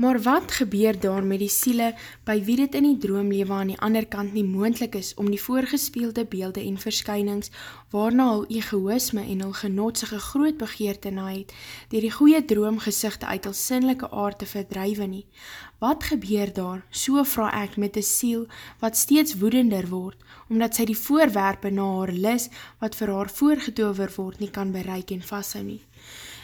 Maar wat gebeur daar met die siele by wie dit in die droomlewe aan die ander kant nie moontlik is om die voorgespeelde beelde en verskynings waarna hul egoïsme en hul genotsige groot begeerte na het, deur die goeie droomgesigte uit hul sinnelike aard te verdrywe nie? Wat gebeur daar, so vra ek met 'n siel wat steeds woedender word, omdat sy die voorwerpe na haar lus wat vir haar voorgetower word nie kan bereik en vashou nie?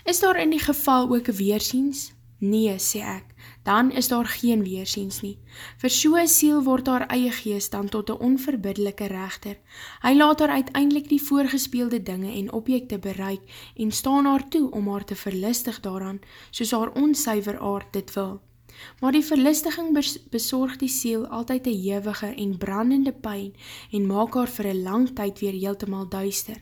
Is daar in die geval ook 'n weersiens? Nee, sê ek, dan is daar geen weersiens nie. Vir so'n siel word haar eie geest dan tot een onverbiddelike rechter. Hy laat haar uiteindelik die voorgespeelde dinge en objekte bereik en staan haar toe om haar te verlistig daaraan, soos haar onsuiver aard dit wil. Maar die verlistiging besorg die siel altyd een hewige en brandende pijn en maak haar vir een lang tyd weer heeltemaal duister.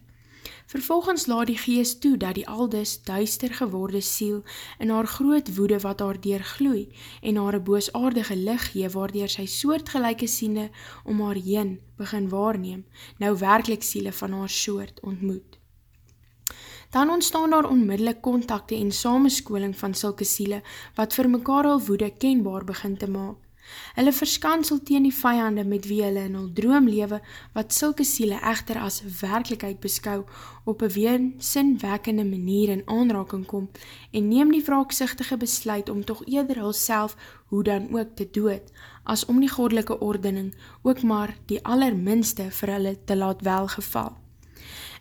Vervolgens laat die gees toe dat die aldus duister geworde siel in haar groot woede wat haar deurgloei en haar boosaardige lig gee waardeer sy soortgelijke siene om haar heen begin waarneem, nou werkelijk siele van haar soort ontmoet. Dan ontstaan daar onmiddellik kontakte en samenskoling van sulke siele wat vir mekaar al woede kenbaar begin te maak. Hulle verskansel teen die vijande met wie hulle in hul droomlewe wat sulke siele echter as werkelijkheid beskou op een ween sinwekkende manier in aanraking kom en neem die wraaksichtige besluit om toch eerder hul self hoe dan ook te dood as om die godelike ordening ook maar die allerminste vir hulle te laat welgeval.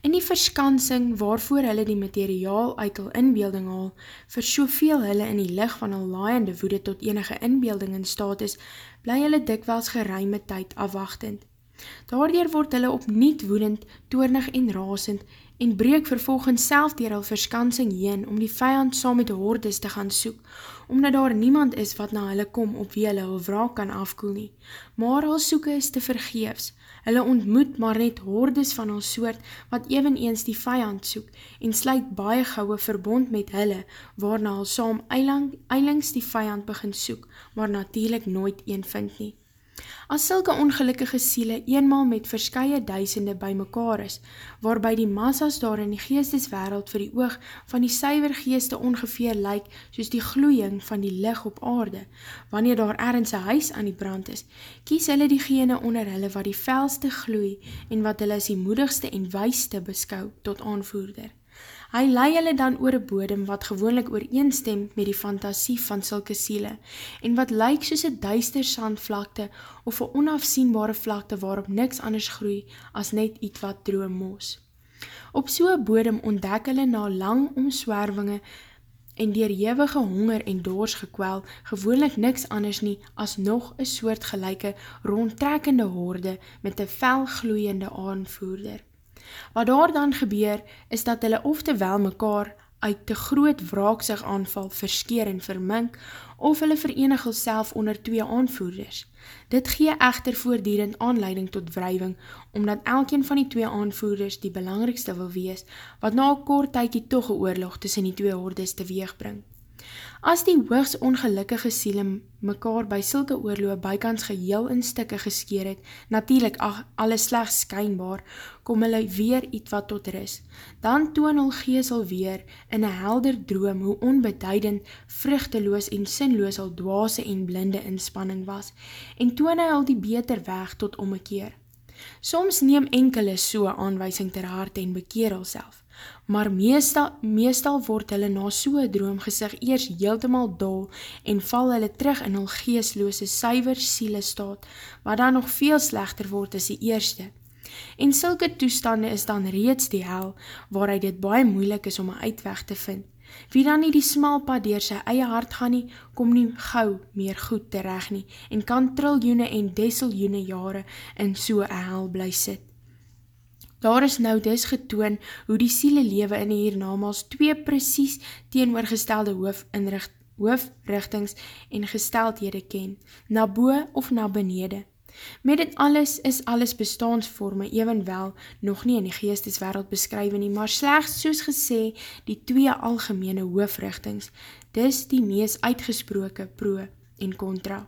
In die verskansing waarvoor hulle die materiaal uit hul inbeelding haal, vir soveel hulle in die lig van hul laaiende woede tot enige inbeelding in staat is, bly hulle dikwels geruime tyd afwachtend. Daardoor word hulle opniet woedend, toornig en rasend en breek vervolgens self dier hul verskansing heen om die vijand saam met hordes te gaan soek, omdat daar niemand is wat na hulle kom op wie hulle hul wraak kan afkoel nie. Maar hul soeke is te vergeefs, Hulle ontmoet maar net hordes van ons soort wat even eens die vijand soek en sluit baie gouwe verbond met hulle waarna al saam eilang, eilings die vijand begin soek, maar natuurlijk nooit een vind nie. As sulke ongelukkige siele eenmaal met verskye duisende by mekaar is, waarby die massas daar in die geesteswereld vir die oog van die syver geeste ongeveer lyk soos die gloeiing van die lig op aarde, wanneer daar ergens een huis aan die brand is, kies hulle diegene onder hulle wat die velste gloei en wat hulle as die moedigste en wijste beskou tot aanvoerder. Hy lei hulle dan oor een bodem wat gewoonlik ooreenstem met die fantasie van sulke siele en wat lyk soos een duister sandvlakte of een onafsienbare vlakte waarop niks anders groei as net iets wat droom moos. Op so'n bodem ontdek hulle na lang omswervinge en dier jewige honger en doors gekwel gewoonlik niks anders nie as nog een soort gelijke rondtrekkende hoorde met een fel gloeiende aanvoerder. Wat daar dan gebeur, is dat hulle oftewel mekaar uit te groot wraaksig aanval verskeer en vermink, of hulle verenig self onder twee aanvoerders. Dit gee echter voordierend aanleiding tot wrijving, omdat elkeen van die twee aanvoerders die belangrikste wil wees, wat na kort tykie toch een oorlog tussen die twee hordes teweeg bring. As die hoogs ongelukkige siele mekaar by sulke oorloop bykans geheel in stikke geskeer het, natuurlijk ach, alles slechts skynbaar, kom hulle weer iets wat tot ris. Dan toon hul geesel weer in een helder droom hoe onbeduidend, vruchteloos en sinloos al dwaase en blinde inspanning was, en toon al die beter weg tot ommekeer. Soms neem enkele soe aanwijsing ter harte en bekeer al self maar meestal, meestal word hulle na so'n droomgezig eers heeltemaal dol en val hulle terug in hul geesloose syver siele staat, wat dan nog veel slechter word as die eerste. En sulke toestande is dan reeds die hel, waaruit dit baie moeilik is om een uitweg te vind. Wie dan nie die smalpad door sy eie hart gaan nie, kom nie gauw meer goed terecht nie en kan triljoene en desiljoene jare in so'n hel bly sit. Daar is nou dus getoon hoe die siele lewe in hiernamaals twee precies teenoorgestelde hoofdinricht, hoofdrichtings en gesteldhede ken, na boe of na benede. Met dit alles is alles bestaansvorme evenwel nog nie in die geesteswereld beskrywe nie, maar slechts soos gesê die twee algemene hoofdrichtings, dis die mees uitgesproke pro en contra.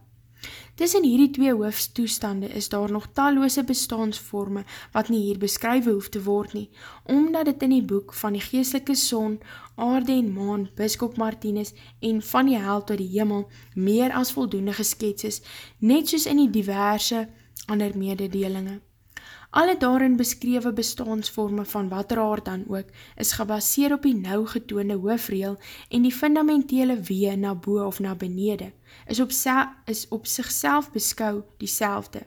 Tussen hierdie twee hoofstoestande is daar nog talloose bestaansvorme wat nie hier beskrywe hoef te word nie, omdat dit in die boek van die geestelike son, aarde en maan, biskop Martinus en van die hel tot die hemel meer as voldoende geskets is, net soos in die diverse ander mededelinge. Alle daarin beskrewe bestaansvorme van wat aard dan ook, is gebaseer op die nou getoonde hoofreel en die fundamentele wee na boe of na benede, is op, is op sigself beskou die selfde.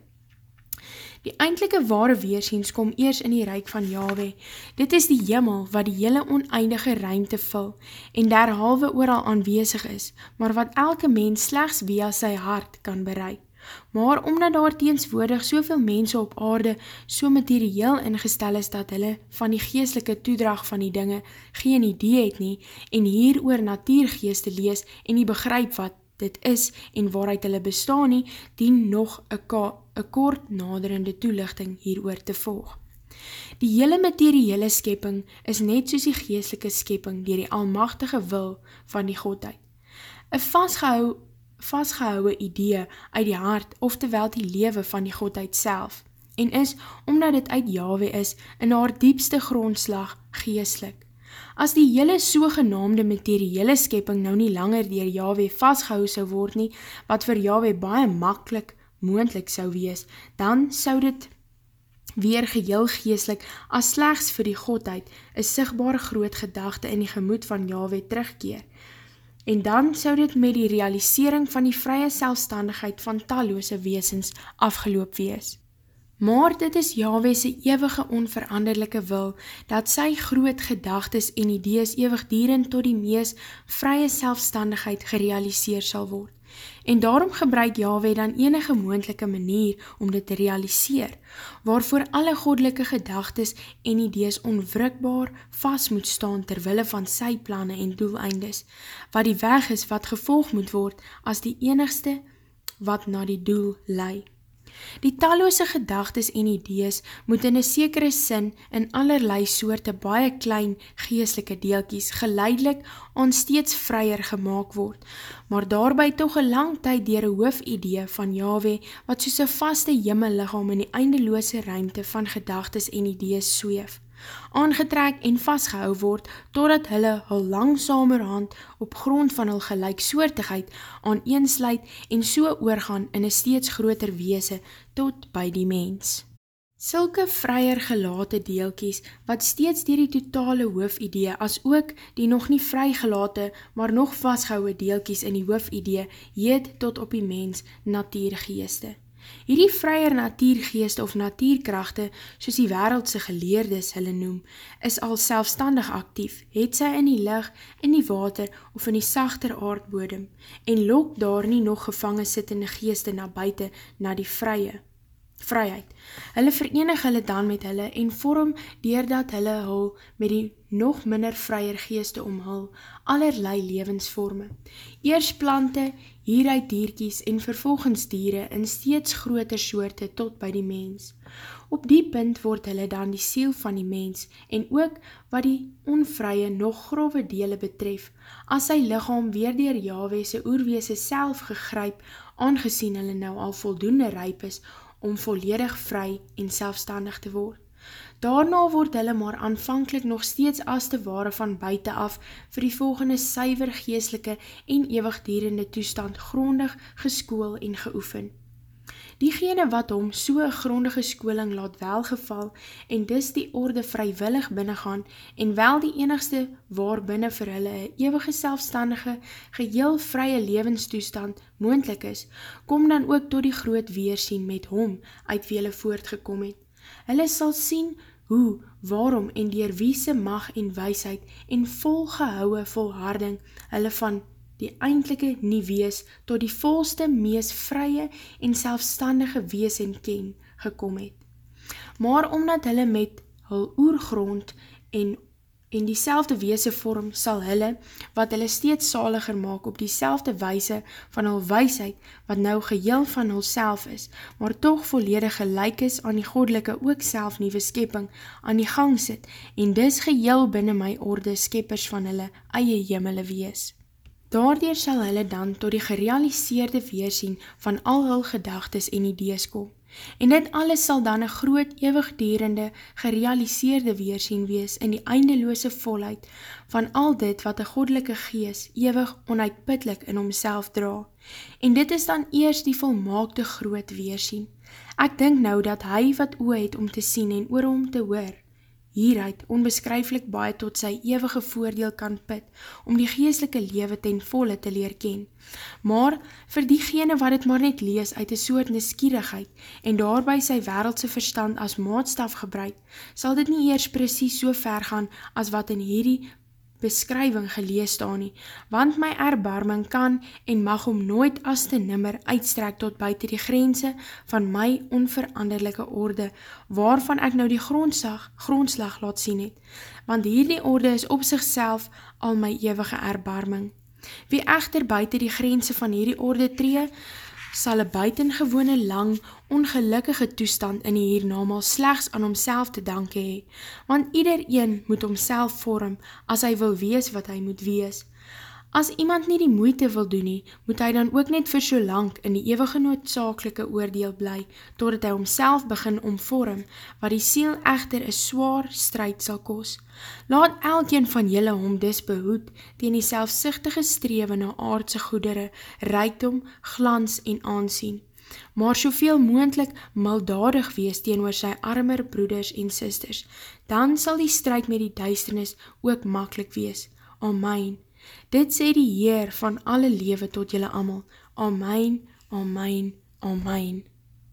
Die eindelike ware weersiens kom eers in die reik van Yahweh. Dit is die jimmel wat die hele oneindige ruimte vul en derhalwe ooral aanwezig is, maar wat elke mens slechts via sy hart kan bereik. Maar omdat daar teenswoordig soveel mense op aarde so materieel ingestel is dat hulle van die geestelike toedrag van die dinge geen idee het nie en hier oor natuurgeeste lees en nie begryp wat dit is en waaruit hulle bestaan nie, dien nog een kort naderende toelichting hier oor te volg. Die hele materiële skepping is net soos die geestelike skepping dier die almachtige wil van die Godheid. Een vastgehou vastgehouwe idee uit die hart, oftewel die lewe van die Godheid self, en is, omdat dit uit Yahweh is, in haar diepste grondslag geestelik. As die hele sogenaamde materiële skepping nou nie langer dier Yahweh vastgehou sou word nie, wat vir Yahweh baie makkelijk moendlik sou wees, dan sou dit weer geheel geestelik as slechts vir die Godheid een sigtbare groot gedachte in die gemoed van Yahweh terugkeer, en dan sou dit met die realisering van die vrye selfstandigheid van talloose weesens afgeloop wees. Maar dit is Yahwehse ewige onveranderlijke wil, dat sy groot gedagtes en idees ewig dieren tot die mees vrye selfstandigheid gerealiseer sal word. En daarom gebruik Yahweh dan enige moendelike manier om dit te realiseer, waarvoor alle godelike gedagtes en idees onwrikbaar vast moet staan terwille van sy planne en doeleindes, wat die weg is wat gevolg moet word as die enigste wat na die doel leid. Die talloose gedagtes en idees moet in 'n sekere sin in allerlei soorte baie klein geestelike deeltjies geleidelik aan steeds vryer gemaak word, maar daarby tog 'n lang tyd deur 'n hoofidee van Jahwe wat soos 'n vaste hemelliggaam in die eindelose ruimte van gedagtes en idees sweef aangetrek en vastgehou word, totdat hulle hul langsamerhand op grond van hul gelijksoortigheid aan eensluit en so oorgaan in een steeds groter weese tot by die mens. Sulke vryer gelate deelkies, wat steeds dier die totale hoofidee, as ook die nog nie vrygelate, maar nog vastgehouwe deelkies in die hoofidee, heet tot op die mens natuurgeeste. Hierdie vryer natuurgeeste of natuurkrachte, soos die wereldse geleerdes hulle noem, is al selfstandig actief, het sy in die lig, in die water of in die sachter aardbodem, en lok daar nie nog gevangen sittende geeste na buiten, na die vrye vryheid. Hulle verenig hulle dan met hulle en vorm deurdat hulle hul met die nog minder vryer geeste omhul allerlei lewensvorme. Eers plante, hieruit diertjies en vervolgens diere in steeds groter soorte tot by die mens. Op die punt word hulle dan die siel van die mens en ook wat die onvrye nog grove dele betref, as sy lichaam weer dier Yahwehse oerweese self gegryp, aangezien hulle nou al voldoende ryp is om volledig vry en selfstandig te word. Daarna word hulle maar aanvankelijk nog steeds as te ware van buiten af vir die volgende syver geestelike en eeuwigdierende toestand grondig geskoel en geoefen. Diegene wat hom so een grondige skooling laat welgeval en dis die orde vrywillig binnengaan en wel die enigste waar binnen vir hulle een eeuwige selfstandige, geheel vrye levenstoestand moendlik is, kom dan ook tot die groot weersien met hom uit wie hulle voortgekom het. Hulle sal sien hoe, waarom en dier wie se mag en wysheid en volgehouwe volharding hulle van die eindelike nie wees tot die volste, mees vrye en selfstandige wees en ken gekom het. Maar omdat hulle met hul oergrond en en die selfde weese vorm sal hulle, wat hulle steeds saliger maak op die selfde weise van hul weisheid, wat nou geheel van hul self is, maar toch volledig gelijk is aan die godelike ook self nieuwe skepping aan die gang sit, en dis geheel binnen my orde skeppers van hulle eie jemele wees. Daardoor sal hulle dan tot die gerealiseerde weersien van al hul gedagtes en idees kom. En dit alles sal dan een groot, eeuwigdurende, gerealiseerde weersien wees in die eindeloose volheid van al dit wat een godelike gees eeuwig onuitputlik in homself dra. En dit is dan eers die volmaakte groot weersien. Ek dink nou dat hy wat oe het om te sien en oor om te hoor, hieruit onbeskryflik baie tot sy ewige voordeel kan put, om die geestelike lewe ten volle te leer ken. Maar, vir diegene wat het maar net lees uit een soort neskierigheid, en daarby sy wereldse verstand as maatstaf gebruik, sal dit nie eers precies so ver gaan, as wat in hierdie beskrywing gelees staan nie, want my erbarming kan en mag om nooit as te nimmer uitstrek tot buiten die grense van my onveranderlijke orde, waarvan ek nou die grondslag, grondslag laat sien het, want hierdie orde is op sigself al my ewige erbarming. Wie echter buiten die grense van hierdie orde tree, sal een buitengewone lang, ongelukkige toestand in die hiernamal slechts aan homself te danke hee, want ieder een moet homself vorm as hy wil wees wat hy moet wees. As iemand nie die moeite wil doen nie, moet hy dan ook net vir so lang in die eeuwige noodzakelike oordeel bly, totdat hy homself begin omvorm, wat die siel echter een zwaar strijd sal kos. Laat elkeen van julle hom dis behoed, teen die selfsichtige strewe na aardse goedere, reikdom, glans en aansien. Maar soveel moendlik maldadig wees teenoor sy armer broeders en sisters, dan sal die strijd met die duisternis ook makkelijk wees. Amen. Dit sê die Heer van alle lewe tot julle amal. Amen, amen, amen.